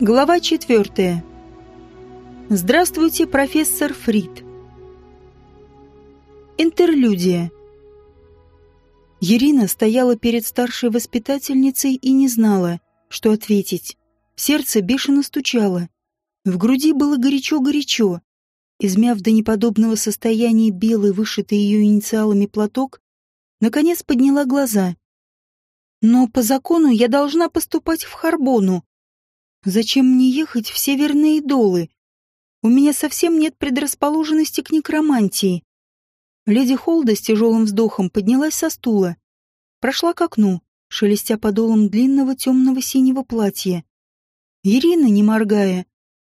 Глава четвертая. Здравствуйте, профессор Фрид. Интерлюдия. Ирина стояла перед старшей воспитательницей и не знала, что ответить. Сердце бешено стучало. В груди было горячо-горячо. Измяв до неподобного состояния белый, вышитый ее инициалами платок, наконец подняла глаза. «Но по закону я должна поступать в Харбону», Зачем мне ехать в северные долы? У меня совсем нет предрасположенности к некромантии. Леди Холда с тяжелым вздохом поднялась со стула. Прошла к окну, шелестя подолом длинного темного синего платья. Ирина, не моргая,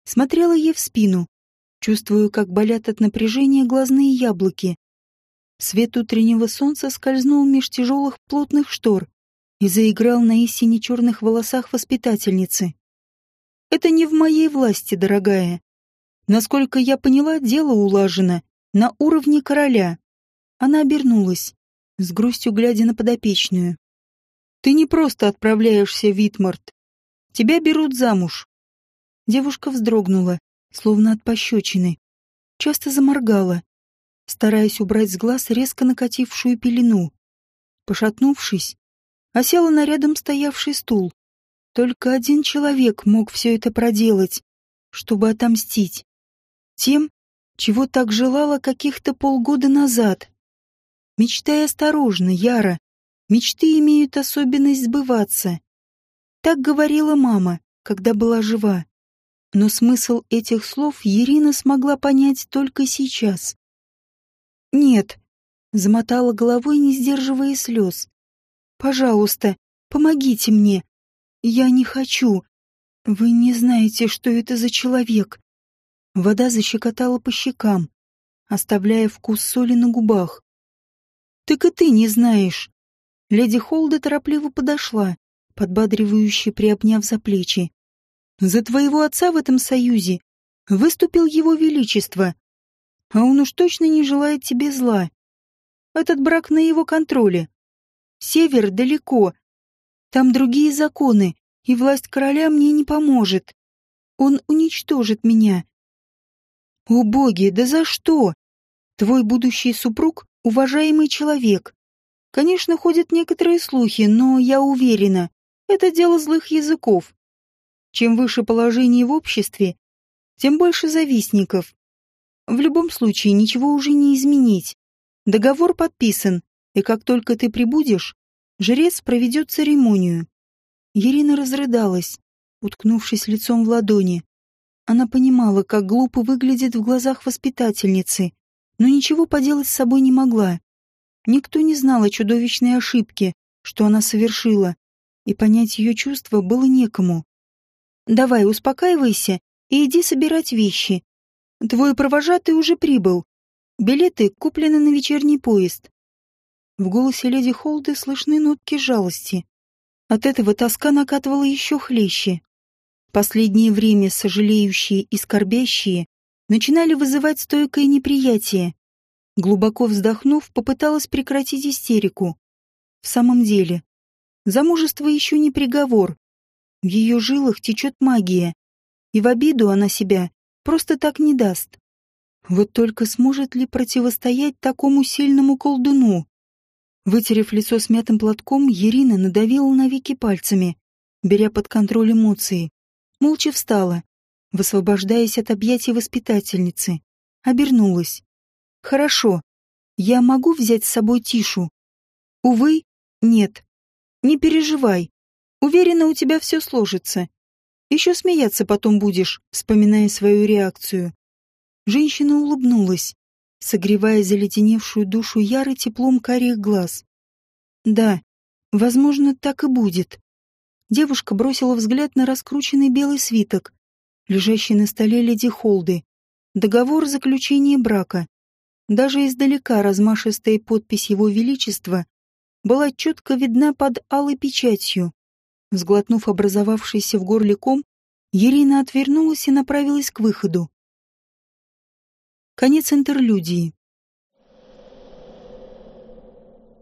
смотрела ей в спину, чувствуя, как болят от напряжения глазные яблоки. Свет утреннего солнца скользнул меж тяжелых плотных штор и заиграл на иссиня-черных волосах воспитательницы. Это не в моей власти, дорогая. Насколько я поняла, дело улажено на уровне короля. Она обернулась, с грустью глядя на подопечную. Ты не просто отправляешься в Витморт. Тебя берут замуж. Девушка вздрогнула, словно от пощечины. Часто заморгала, стараясь убрать с глаз резко накатившую пелену. Пошатнувшись, осела на рядом стоявший стул. Только один человек мог все это проделать, чтобы отомстить. Тем, чего так желала каких-то полгода назад. Мечтай осторожно, Яра. Мечты имеют особенность сбываться. Так говорила мама, когда была жива. Но смысл этих слов Ирина смогла понять только сейчас. «Нет», — замотала головой, не сдерживая слез. «Пожалуйста, помогите мне. Я не хочу. Вы не знаете, что это за человек. Вода защекотала по щекам, оставляя вкус соли на губах. Так и ты не знаешь. Леди Холда торопливо подошла, подбадривающе приобняв за плечи. За твоего отца в этом союзе выступил его величество, а он уж точно не желает тебе зла. Этот брак на его контроле. Север далеко, там другие законы, и власть короля мне не поможет. Он уничтожит меня. О боги, да за что? Твой будущий супруг — уважаемый человек. Конечно, ходят некоторые слухи, но я уверена, это дело злых языков. Чем выше положение в обществе, тем больше завистников. В любом случае ничего уже не изменить. Договор подписан, и как только ты прибудешь, Жрец проведет церемонию. Ирина разрыдалась, уткнувшись лицом в ладони. Она понимала, как глупо выглядит в глазах воспитательницы, но ничего поделать с собой не могла. Никто не знал о чудовищной ошибке, что она совершила, и понять ее чувства было некому. «Давай, успокаивайся и иди собирать вещи. Твой провожатый уже прибыл. Билеты куплены на вечерний поезд. В голосе леди Холды слышны нотки жалости. От этого тоска накатывала еще хлеще. Последнее время сожалеющие и скорбящие начинали вызывать стойкое неприятие. Глубоко вздохнув, попыталась прекратить истерику. В самом деле, замужество еще не приговор. В ее жилах течет магия, и в обиду она себя просто так не даст. Вот только сможет ли противостоять такому сильному колдуну? Вытерев лицо смятым платком, Ирина надавила на веки пальцами, беря под контроль эмоции. Молча встала, высвобождаясь от объятий воспитательницы. Обернулась. «Хорошо. Я могу взять с собой Тишу?» «Увы, нет. Не переживай. Уверена, у тебя все сложится. Еще смеяться потом будешь, вспоминая свою реакцию». Женщина улыбнулась, согревая заледеневшую душу Яры теплом карих глаз. Да, возможно, так и будет. Девушка бросила взгляд на раскрученный белый свиток, лежащий на столе леди Холды. Договор заключения брака. Даже издалека размашистая подпись Его Величества была четко видна под алой печатью. Сглотнув образовавшийся в горле ком, Ирина отвернулась и направилась к выходу. Конец интерлюдии.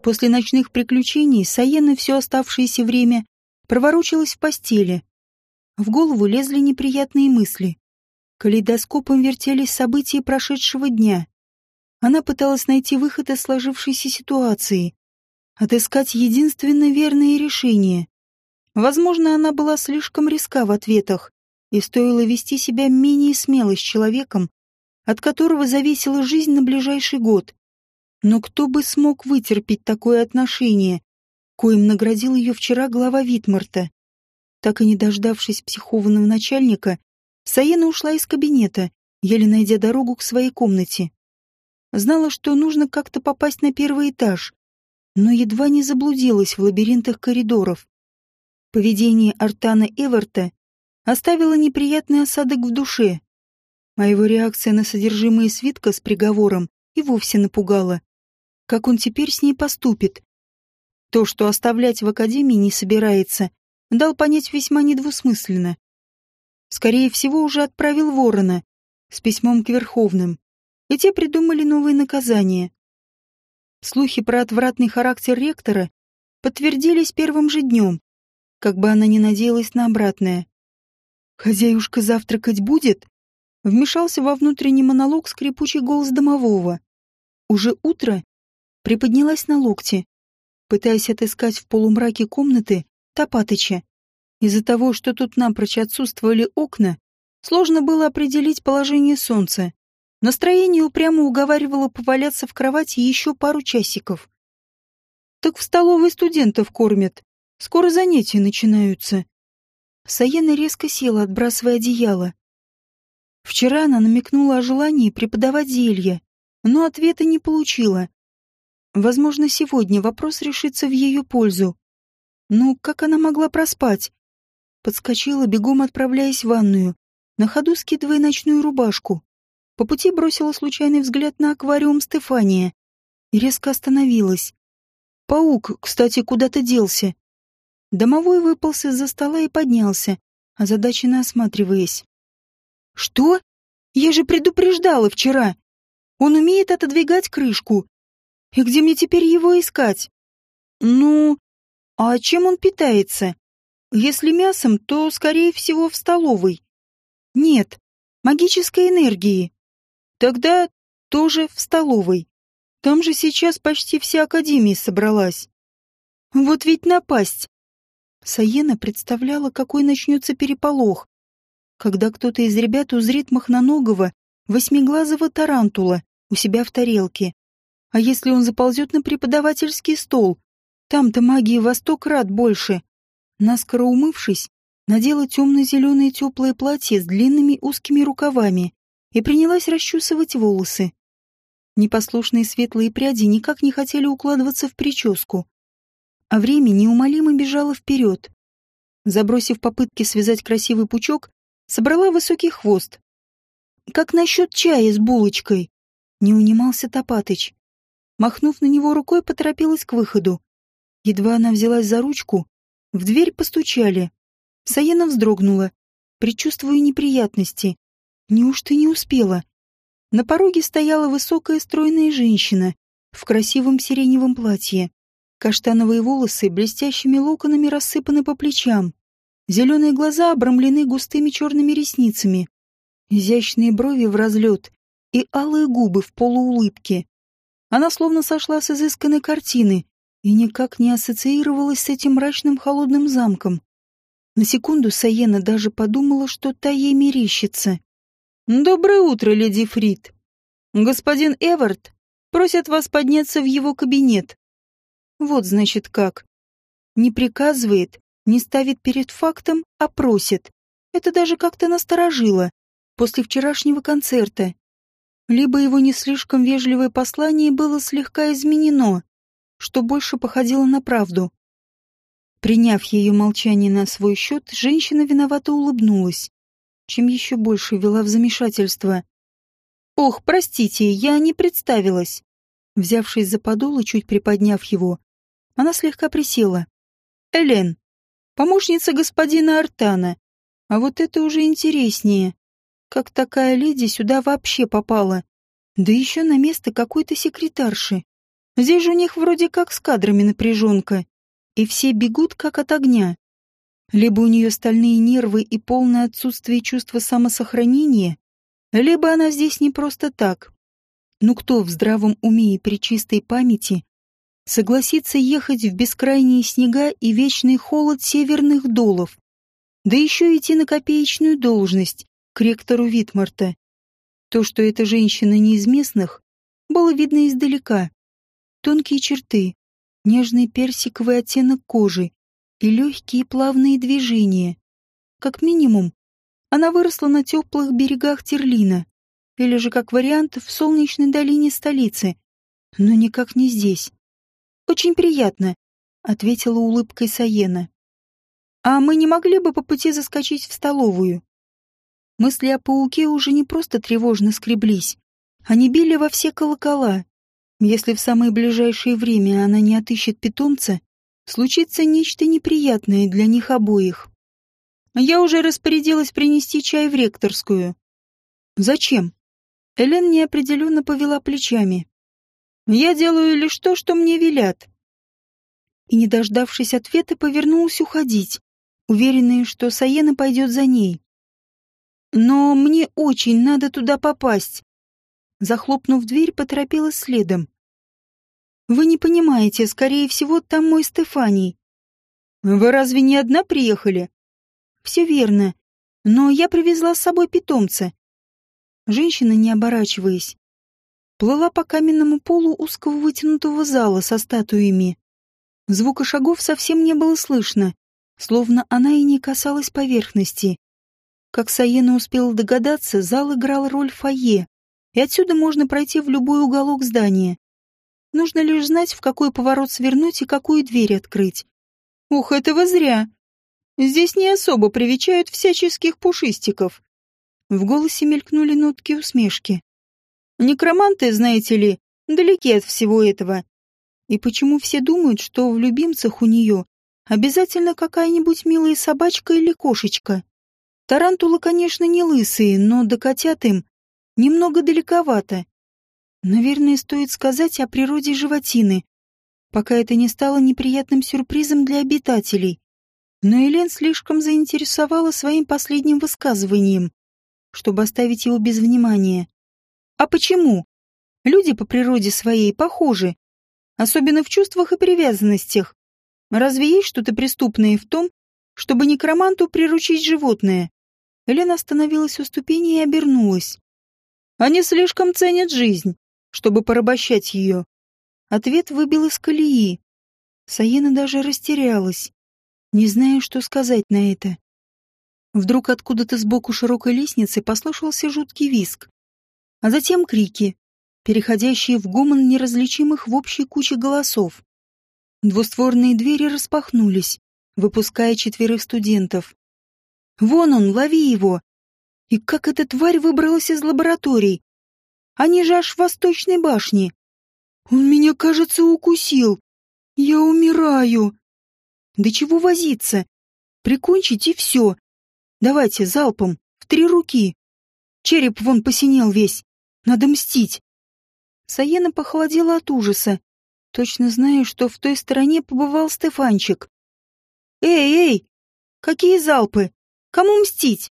После ночных приключений Саена все оставшееся время проворочилась в постели. В голову лезли неприятные мысли. Калейдоскопом вертелись события прошедшего дня. Она пыталась найти выход из сложившейся ситуации, отыскать единственно верное решение. Возможно, она была слишком риска в ответах, и стоило вести себя менее смело с человеком, от которого зависела жизнь на ближайший год. Но кто бы смог вытерпеть такое отношение, коим наградил ее вчера глава Витмарта? Так и не дождавшись психованного начальника, Саена ушла из кабинета, еле найдя дорогу к своей комнате. Знала, что нужно как-то попасть на первый этаж, но едва не заблудилась в лабиринтах коридоров. Поведение Артана Эверта оставило неприятный осадок в душе, а его реакция на содержимое свитка с приговором и вовсе напугала. Как он теперь с ней поступит? То, что оставлять в академии не собирается, дал понять весьма недвусмысленно. Скорее всего, уже отправил ворона с письмом к Верховным, и те придумали новые наказания. Слухи про отвратный характер ректора подтвердились первым же днем, как бы она ни надеялась на обратное. «Хозяюшка завтракать будет?» Вмешался во внутренний монолог скрипучий голос домового. Уже утро приподнялась на локте, пытаясь отыскать в полумраке комнаты Топатыча. Из-за того, что тут напрочь отсутствовали окна, сложно было определить положение солнца. Настроение упрямо уговаривало поваляться в кровати еще пару часиков. «Так в столовой студентов кормят», Скоро занятия начинаются. Саяна резко села, отбрасывая одеяло. Вчера она намекнула о желании преподавать зелье, но ответа не получила. Возможно, сегодня вопрос решится в ее пользу. Но как она могла проспать? Подскочила, бегом отправляясь в ванную, на ходу скидывая ночную рубашку. По пути бросила случайный взгляд на аквариум Стефания и резко остановилась. Паук, кстати, куда-то делся. Домовой выполз из-за стола и поднялся, озадаченно осматриваясь. «Что? Я же предупреждала вчера. Он умеет отодвигать крышку. И где мне теперь его искать? Ну, а чем он питается? Если мясом, то, скорее всего, в столовой. Нет, магической энергии. Тогда тоже в столовой. Там же сейчас почти вся Академия собралась. Вот ведь напасть. Саена представляла, какой начнется переполох, когда кто-то из ребят узрит махноногого, восьмиглазого тарантула у себя в тарелке. А если он заползет на преподавательский стол? Там-то магии во сто крат больше. Наскоро умывшись, надела темно-зеленое теплое платье с длинными узкими рукавами и принялась расчесывать волосы. Непослушные светлые пряди никак не хотели укладываться в прическу а время неумолимо бежало вперед. Забросив попытки связать красивый пучок, собрала высокий хвост. «Как насчет чая с булочкой?» Не унимался Топатыч. Махнув на него рукой, поторопилась к выходу. Едва она взялась за ручку, в дверь постучали. Саена вздрогнула, предчувствуя неприятности. Неужто не успела? На пороге стояла высокая стройная женщина в красивом сиреневом платье. Каштановые волосы блестящими локонами рассыпаны по плечам. Зеленые глаза обрамлены густыми черными ресницами. Изящные брови в разлет и алые губы в полуулыбке. Она словно сошла с изысканной картины и никак не ассоциировалась с этим мрачным холодным замком. На секунду Саена даже подумала, что та ей мерещится. «Доброе утро, леди Фрид. Господин Эвард просит вас подняться в его кабинет. Вот значит как. Не приказывает, не ставит перед фактом, а просит. Это даже как-то насторожило. После вчерашнего концерта. Либо его не слишком вежливое послание было слегка изменено, что больше походило на правду. Приняв ее молчание на свой счет, женщина виновато улыбнулась, чем еще больше вела в замешательство. «Ох, простите, я не представилась». Взявшись за подол и чуть приподняв его, она слегка присела. «Элен, помощница господина Артана. А вот это уже интереснее. Как такая леди сюда вообще попала? Да еще на место какой-то секретарши. Здесь же у них вроде как с кадрами напряженка. И все бегут как от огня. Либо у нее стальные нервы и полное отсутствие чувства самосохранения, либо она здесь не просто так. Ну кто в здравом уме и при чистой памяти согласится ехать в бескрайние снега и вечный холод северных долов, да еще идти на копеечную должность к ректору Витмарта? То, что эта женщина не из местных, было видно издалека. Тонкие черты, нежный персиковый оттенок кожи и легкие плавные движения. Как минимум, она выросла на теплых берегах Терлина, или же, как вариант, в солнечной долине столицы, но никак не здесь. «Очень приятно», — ответила улыбкой Саена. «А мы не могли бы по пути заскочить в столовую?» Мысли о пауке уже не просто тревожно скреблись. Они били во все колокола. Если в самое ближайшее время она не отыщет питомца, случится нечто неприятное для них обоих. Я уже распорядилась принести чай в ректорскую. Зачем? Элен неопределенно повела плечами. Я делаю лишь то, что мне велят. И, не дождавшись ответа, повернулась уходить, уверенная, что Саена пойдет за ней. Но мне очень надо туда попасть. Захлопнув дверь, поторопилась следом. Вы не понимаете, скорее всего, там мой Стефаний. Вы разве не одна приехали? Все верно. Но я привезла с собой питомца. Женщина, не оборачиваясь, плыла по каменному полу узкого вытянутого зала со статуями. Звука шагов совсем не было слышно, словно она и не касалась поверхности. Как Саена успела догадаться, зал играл роль фойе, и отсюда можно пройти в любой уголок здания. Нужно лишь знать, в какой поворот свернуть и какую дверь открыть. Ух, это вы зря. Здесь не особо привечают всяческих пушистиков. В голосе мелькнули нотки усмешки. Некроманты, знаете ли, далеки от всего этого. И почему все думают, что в любимцах у нее обязательно какая-нибудь милая собачка или кошечка? Тарантулы, конечно, не лысые, но до котят им немного далековато. Наверное, стоит сказать о природе животины, пока это не стало неприятным сюрпризом для обитателей. Но Элен слишком заинтересовала своим последним высказыванием, чтобы оставить его без внимания. А почему? Люди по природе своей похожи, особенно в чувствах и привязанностях. Разве есть что-то преступное в том, чтобы некроманту приручить животное? Елена остановилась у ступени и обернулась. «Они слишком ценят жизнь, чтобы порабощать ее». Ответ выбил из колеи. Саена даже растерялась, не зная, что сказать на это. Вдруг откуда-то сбоку широкой лестницы послышался жуткий визг, а затем крики, переходящие в гомон неразличимых в общей куче голосов. Двустворные двери распахнулись, выпуская четверых студентов. Вон он, лови его! И как эта тварь выбралась из лабораторий? Они же аж в восточной башне. Он меня, кажется, укусил. Я умираю. Да чего возиться? Прикончить и все. Давайте, залпом, в три руки. Череп вон посинел весь. Надо мстить. Саена похолодела от ужаса, точно зная, что в той стороне побывал Стефанчик. «Эй, эй! Какие залпы? Кому мстить?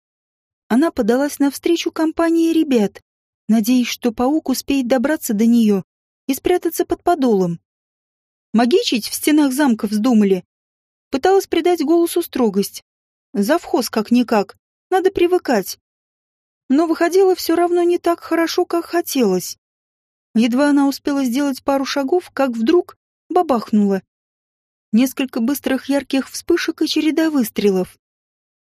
Она подалась навстречу компании ребят, надеясь, что паук успеет добраться до нее и спрятаться под подолом. Магичить в стенах замка вздумали. Пыталась придать голосу строгость. Завхоз как-никак, надо привыкать. Но выходило все равно не так хорошо, как хотелось. Едва она успела сделать пару шагов, как вдруг бабахнула. Несколько быстрых ярких вспышек и череда выстрелов.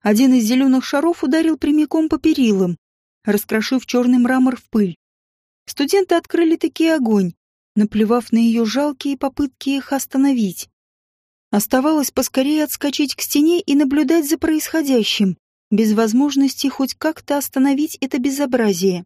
Один из зеленых шаров ударил прямиком по перилам, раскрошив черный мрамор в пыль. Студенты открыли таки огонь, наплевав на ее жалкие попытки их остановить. Оставалось поскорее отскочить к стене и наблюдать за происходящим, без возможности хоть как-то остановить это безобразие.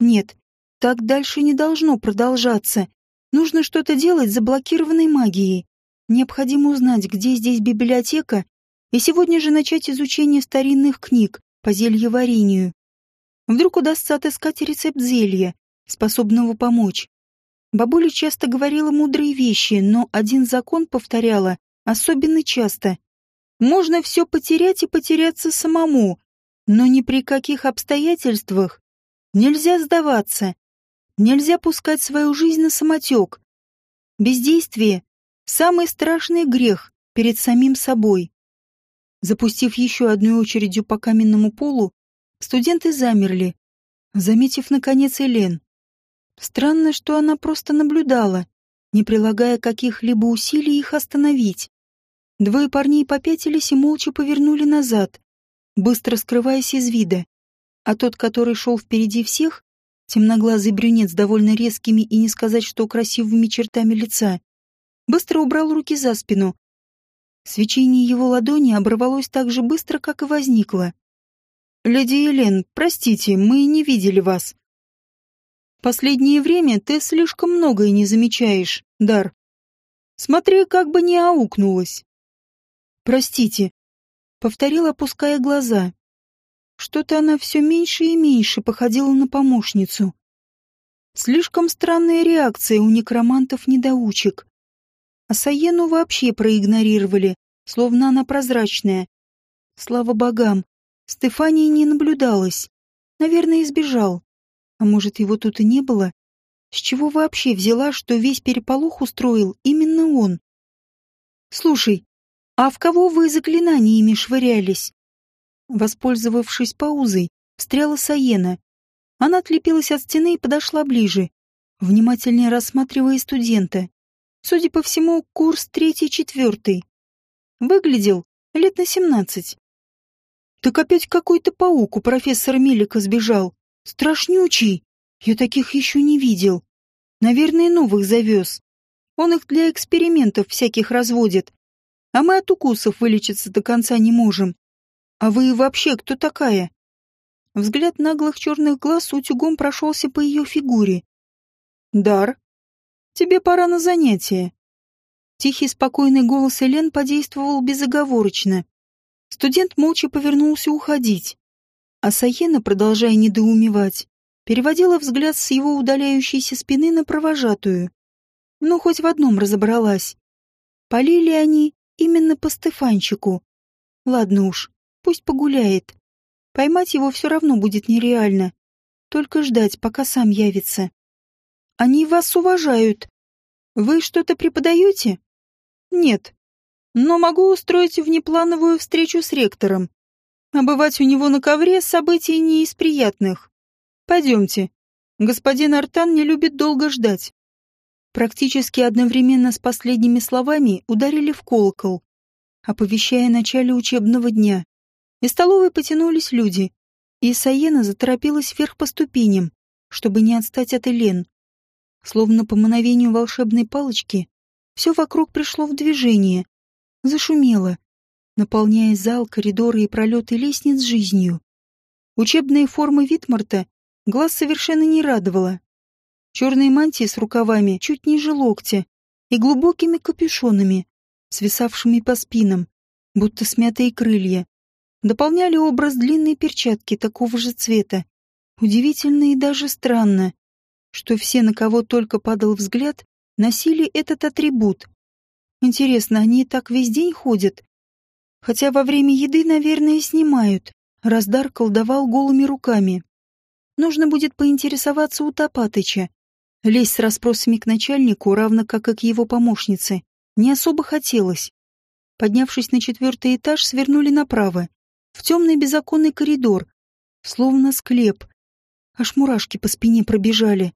Нет, так дальше не должно продолжаться. Нужно что-то делать с заблокированной магией. Необходимо узнать, где здесь библиотека и сегодня же начать изучение старинных книг по зельеварению. Вдруг удастся отыскать рецепт зелья, способного помочь. Бабуля часто говорила мудрые вещи, но один закон повторяла особенно часто. Можно все потерять и потеряться самому, но ни при каких обстоятельствах нельзя сдаваться. Нельзя пускать свою жизнь на самотек. Бездействие — самый страшный грех перед самим собой. Запустив еще одной очередью по каменному полу, студенты замерли, заметив, наконец, Элен. Странно, что она просто наблюдала, не прилагая каких-либо усилий их остановить. Двое парней попятились и молча повернули назад, быстро скрываясь из вида. А тот, который шел впереди всех, темноглазый брюнет с довольно резкими и не сказать, что красивыми чертами лица, быстро убрал руки за спину. Свечение его ладони оборвалось так же быстро, как и возникло. «Леди Елен, простите, мы не видели вас», Последнее время ты слишком многое не замечаешь, Дар. Смотри, как бы не аукнулась. Простите, повторил, опуская глаза. Что-то она все меньше и меньше походила на помощницу. Слишком странная реакция у некромантов-недоучек. А Саену вообще проигнорировали, словно она прозрачная. Слава богам, Стефании не наблюдалось. Наверное, избежал. А может, его тут и не было? С чего вообще взяла, что весь переполох устроил именно он? Слушай, а в кого вы заклинаниями швырялись? Воспользовавшись паузой, встряла Саена. Она отлепилась от стены и подошла ближе, внимательнее рассматривая студента. Судя по всему, курс третий-четвертый. Выглядел лет на семнадцать. Так опять какой-то паук у профессора Милика сбежал. Страшнючий. Я таких еще не видел. Наверное, новых завез. Он их для экспериментов всяких разводит. А мы от укусов вылечиться до конца не можем. А вы вообще кто такая? Взгляд наглых черных глаз утюгом прошелся по ее фигуре. Дар, тебе пора на занятие. Тихий спокойный голос Элен подействовал безоговорочно. Студент молча повернулся уходить. А Саена, продолжая недоумевать, переводила взгляд с его удаляющейся спины на провожатую. Ну, хоть в одном разобралась. Полили они именно по Стефанчику. Ладно уж, пусть погуляет. Поймать его все равно будет нереально. Только ждать, пока сам явится. Они вас уважают. Вы что-то преподаете? Нет. Но могу устроить внеплановую встречу с ректором. А бывать у него на ковре событий не из приятных. Пойдемте. Господин Артан не любит долго ждать. Практически одновременно с последними словами ударили в колокол, оповещая начале учебного дня. Из столовой потянулись люди, и Саена заторопилась вверх по ступеням, чтобы не отстать от Элен. Словно по мановению волшебной палочки, все вокруг пришло в движение, зашумело, наполняя зал, коридоры и пролеты лестниц жизнью. Учебные формы Витмарта глаз совершенно не радовала. Черные мантии с рукавами чуть ниже локтя и глубокими капюшонами, свисавшими по спинам, будто смятые крылья, дополняли образ длинной перчатки такого же цвета. Удивительно и даже странно, что все, на кого только падал взгляд, носили этот атрибут. Интересно, они так весь день ходят Хотя во время еды, наверное, снимают. Раздар колдовал голыми руками. Нужно будет поинтересоваться у Топатыча. Лезть с расспросами к начальнику, равно как и к его помощнице, не особо хотелось. Поднявшись на четвертый этаж, свернули направо, в темный беззаконный коридор, словно склеп. Аж мурашки по спине пробежали.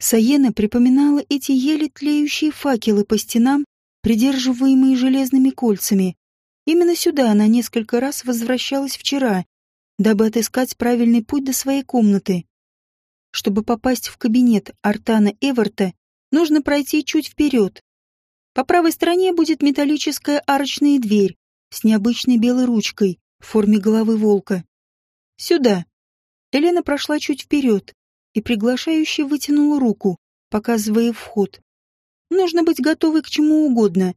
Саена припоминала эти еле тлеющие факелы по стенам, придерживаемые железными кольцами. Именно сюда она несколько раз возвращалась вчера, дабы отыскать правильный путь до своей комнаты. Чтобы попасть в кабинет Артана Эверта, нужно пройти чуть вперед. По правой стороне будет металлическая арочная дверь с необычной белой ручкой в форме головы волка. Сюда. Елена прошла чуть вперед и приглашающе вытянула руку, показывая вход. Нужно быть готовой к чему угодно,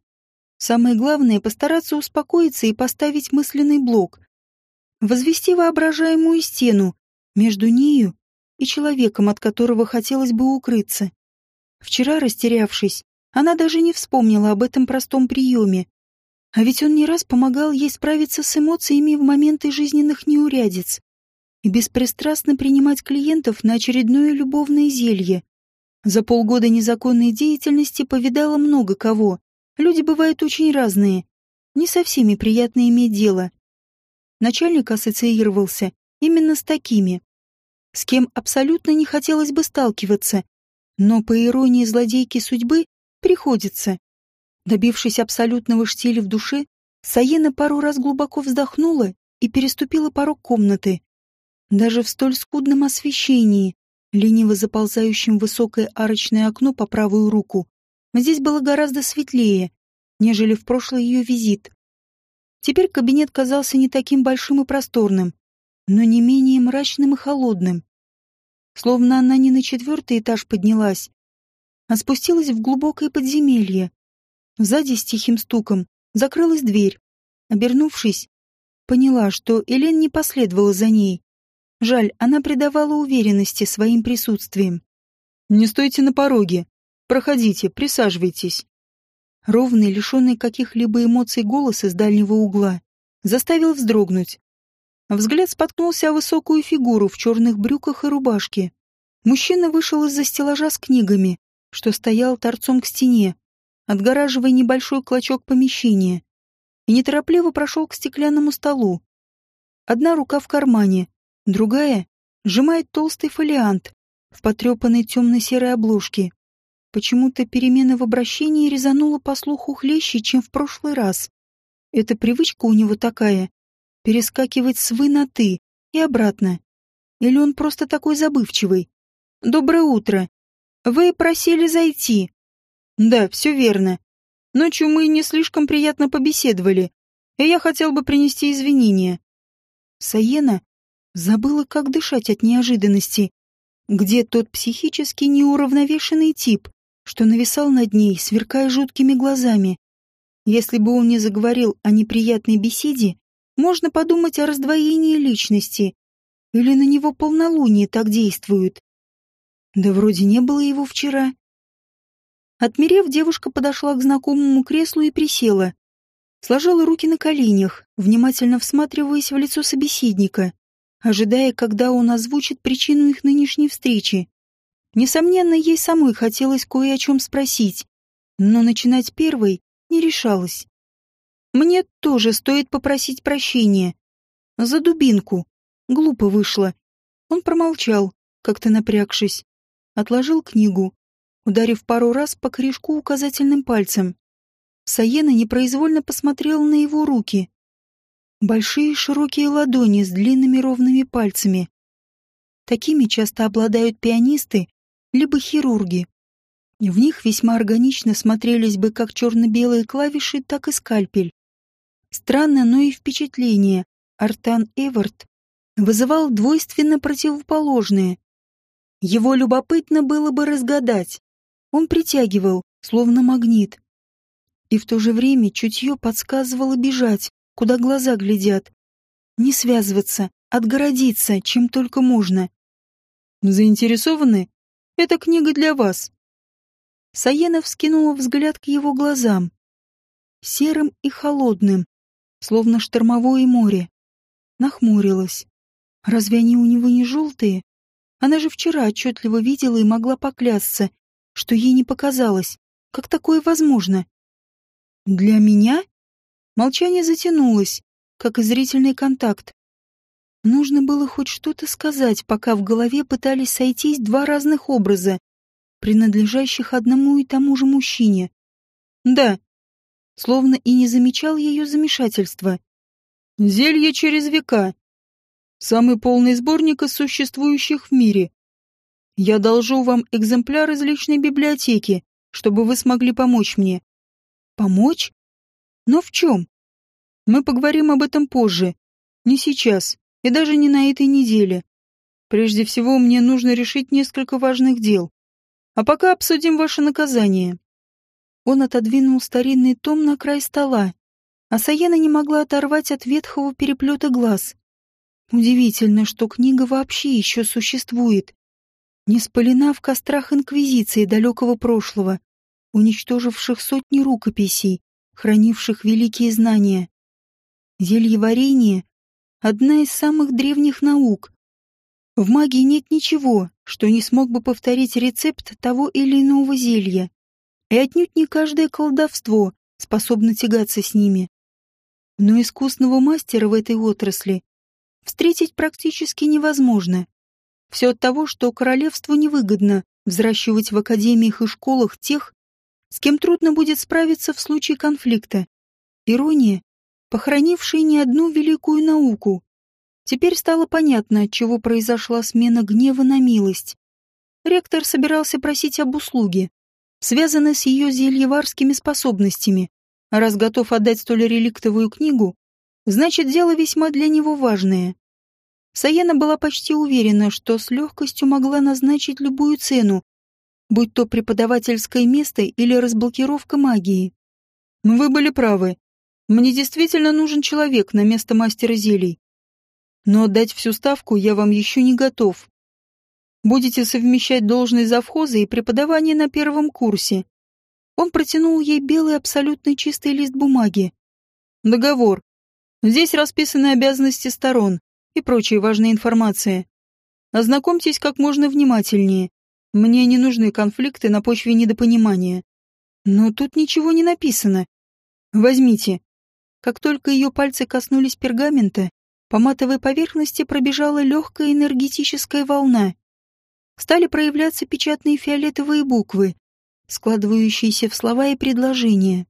Самое главное — постараться успокоиться и поставить мысленный блок. Возвести воображаемую стену между нею и человеком, от которого хотелось бы укрыться. Вчера, растерявшись, она даже не вспомнила об этом простом приеме. А ведь он не раз помогал ей справиться с эмоциями в моменты жизненных неурядиц и беспристрастно принимать клиентов на очередное любовное зелье. За полгода незаконной деятельности повидала много кого. Люди бывают очень разные. Не со всеми приятно иметь дело. Начальник ассоциировался именно с такими, с кем абсолютно не хотелось бы сталкиваться, но, по иронии злодейки судьбы, приходится. Добившись абсолютного штиля в душе, Саена пару раз глубоко вздохнула и переступила порог комнаты. Даже в столь скудном освещении лениво заползающим в высокое арочное окно по правую руку. Здесь было гораздо светлее, нежели в прошлый ее визит. Теперь кабинет казался не таким большим и просторным, но не менее мрачным и холодным. Словно она не на четвертый этаж поднялась, а спустилась в глубокое подземелье. Сзади с тихим стуком закрылась дверь. Обернувшись, поняла, что Элен не последовала за ней. Жаль, она придавала уверенности своим присутствием. «Не стойте на пороге. Проходите, присаживайтесь». Ровный, лишенный каких-либо эмоций голос из дальнего угла заставил вздрогнуть. Взгляд споткнулся о высокую фигуру в черных брюках и рубашке. Мужчина вышел из-за стеллажа с книгами, что стоял торцом к стене, отгораживая небольшой клочок помещения, и неторопливо прошел к стеклянному столу. Одна рука в кармане, Другая сжимает толстый фолиант в потрепанной темно-серой обложке. Почему-то перемена в обращении резанула по слуху хлеще, чем в прошлый раз. Эта привычка у него такая — перескакивать с «вы» на «ты» и обратно. Или он просто такой забывчивый? «Доброе утро. Вы просили зайти». «Да, все верно. Ночью мы не слишком приятно побеседовали, и я хотел бы принести извинения». Саена Забыла, как дышать от неожиданности. Где тот психически неуравновешенный тип, что нависал над ней, сверкая жуткими глазами? Если бы он не заговорил о неприятной беседе, можно подумать о раздвоении личности. Или на него полнолуние так действует. Да вроде не было его вчера. Отмерев, девушка подошла к знакомому креслу и присела. Сложила руки на коленях, внимательно всматриваясь в лицо собеседника ожидая, когда он озвучит причину их нынешней встречи. Несомненно, ей самой хотелось кое о чем спросить, но начинать первой не решалась. Мне тоже стоит попросить прощения. За дубинку. Глупо вышло. Он промолчал, как-то напрягшись. Отложил книгу, ударив пару раз по корешку указательным пальцем. Саена непроизвольно посмотрела на его руки, Большие широкие ладони с длинными ровными пальцами. Такими часто обладают пианисты, либо хирурги. В них весьма органично смотрелись бы как черно-белые клавиши, так и скальпель. Странно, но и впечатление Артан Эвард вызывал двойственно противоположные. Его любопытно было бы разгадать. Он притягивал, словно магнит. И в то же время чутье подсказывало бежать, куда глаза глядят. Не связываться, отгородиться, чем только можно. Заинтересованы? Это книга для вас. Саена вскинула взгляд к его глазам. Серым и холодным, словно штормовое море. Нахмурилась. Разве они у него не желтые? Она же вчера отчетливо видела и могла поклясться, что ей не показалось. Как такое возможно? Для меня? Молчание затянулось, как и зрительный контакт. Нужно было хоть что-то сказать, пока в голове пытались сойтись два разных образа, принадлежащих одному и тому же мужчине. Да, словно и не замечал ее замешательства. «Зелье через века. Самый полный сборник из существующих в мире. Я должу вам экземпляр из личной библиотеки, чтобы вы смогли помочь мне». «Помочь?» Но в чем? Мы поговорим об этом позже. Не сейчас. И даже не на этой неделе. Прежде всего, мне нужно решить несколько важных дел. А пока обсудим ваше наказание. Он отодвинул старинный том на край стола, а Саяна не могла оторвать от ветхого переплета глаз. Удивительно, что книга вообще еще существует. Не спалена в кострах Инквизиции далекого прошлого, уничтоживших сотни рукописей, хранивших великие знания. Зельеварение — одна из самых древних наук. В магии нет ничего, что не смог бы повторить рецепт того или иного зелья. И отнюдь не каждое колдовство способно тягаться с ними. Но искусного мастера в этой отрасли встретить практически невозможно. Все от того, что королевству невыгодно взращивать в академиях и школах тех, с кем трудно будет справиться в случае конфликта. Ирония, похоронившая не одну великую науку. Теперь стало понятно, от чего произошла смена гнева на милость. Ректор собирался просить об услуге, связанной с ее зельеварскими способностями, раз готов отдать столь реликтовую книгу, значит, дело весьма для него важное. Саяна была почти уверена, что с легкостью могла назначить любую цену, будь то преподавательское место или разблокировка магии. Вы были правы. Мне действительно нужен человек на место мастера зелий. Но отдать всю ставку я вам еще не готов. Будете совмещать должность завхоза и преподавание на первом курсе. Он протянул ей белый абсолютно чистый лист бумаги. Договор. Здесь расписаны обязанности сторон и прочая важная информация. Ознакомьтесь как можно внимательнее. Мне не нужны конфликты на почве недопонимания. Но тут ничего не написано. Возьмите. Как только ее пальцы коснулись пергамента, по матовой поверхности пробежала легкая энергетическая волна. Стали проявляться печатные фиолетовые буквы, складывающиеся в слова и предложения.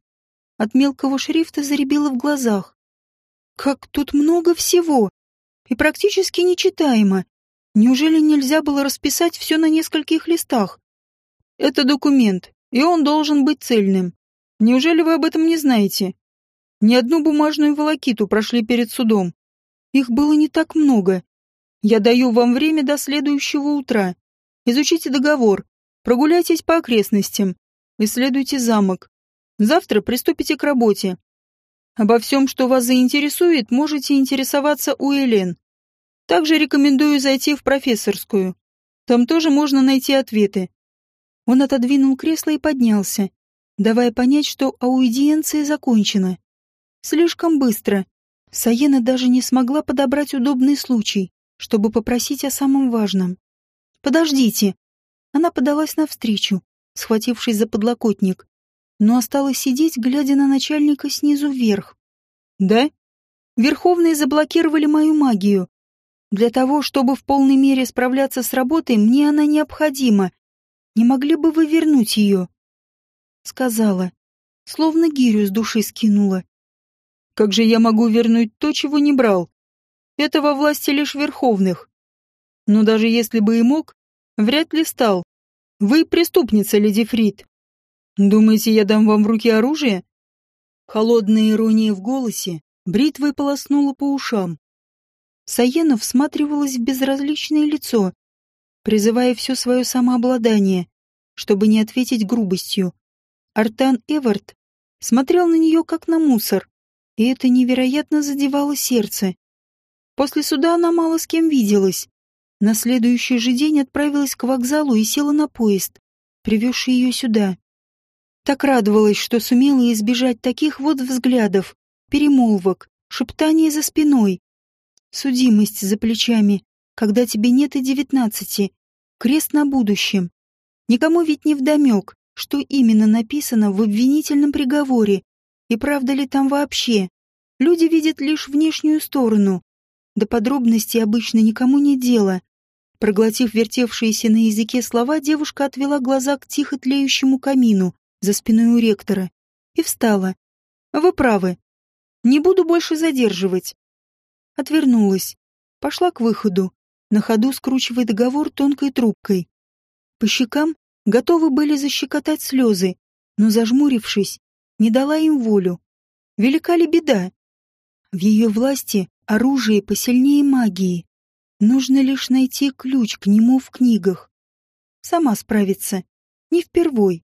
От мелкого шрифта заребило в глазах. Как тут много всего! и практически нечитаемо. Неужели нельзя было расписать все на нескольких листах? Это документ, и он должен быть цельным. Неужели вы об этом не знаете? Ни одну бумажную волокиту прошли перед судом. Их было не так много. Я даю вам время до следующего утра. Изучите договор, прогуляйтесь по окрестностям, исследуйте замок. Завтра приступите к работе. Обо всем, что вас заинтересует, можете интересоваться у Элен. Также рекомендую зайти в профессорскую. Там тоже можно найти ответы. Он отодвинул кресло и поднялся, давая понять, что аудиенция закончена. Слишком быстро. Саена даже не смогла подобрать удобный случай, чтобы попросить о самом важном. «Подождите!» Она подалась навстречу, схватившись за подлокотник, но осталась сидеть, глядя на начальника снизу вверх. «Да?» Верховные заблокировали мою магию. Для того, чтобы в полной мере справляться с работой, мне она необходима. Не могли бы вы вернуть ее?» Сказала, словно гирю с души скинула. «Как же я могу вернуть то, чего не брал? Это во власти лишь верховных. Но даже если бы и мог, вряд ли стал. Вы преступница, леди Фрид. Думаете, я дам вам в руки оружие?» Холодная ирония в голосе бритвой полоснула по ушам. Саена всматривалась в безразличное лицо, призывая все свое самообладание, чтобы не ответить грубостью. Артан Эвард смотрел на нее как на мусор, и это невероятно задевало сердце. После суда она мало с кем виделась. На следующий же день отправилась к вокзалу и села на поезд, привезший ее сюда. Так радовалась, что сумела избежать таких вот взглядов, перемолвок, шептаний за спиной, Судимость за плечами, когда тебе нет и девятнадцати. Крест на будущем. Никому ведь не вдомек, что именно написано в обвинительном приговоре, и правда ли там вообще. Люди видят лишь внешнюю сторону. До подробностей обычно никому не дело. Проглотив вертевшиеся на языке слова, девушка отвела глаза к тихо тлеющему камину за спиной у ректора и встала. «Вы правы. Не буду больше задерживать отвернулась, пошла к выходу, на ходу скручивая договор тонкой трубкой. По щекам готовы были защекотать слезы, но, зажмурившись, не дала им волю. Велика ли беда? В ее власти оружие посильнее магии. Нужно лишь найти ключ к нему в книгах. Сама справится. Не впервой.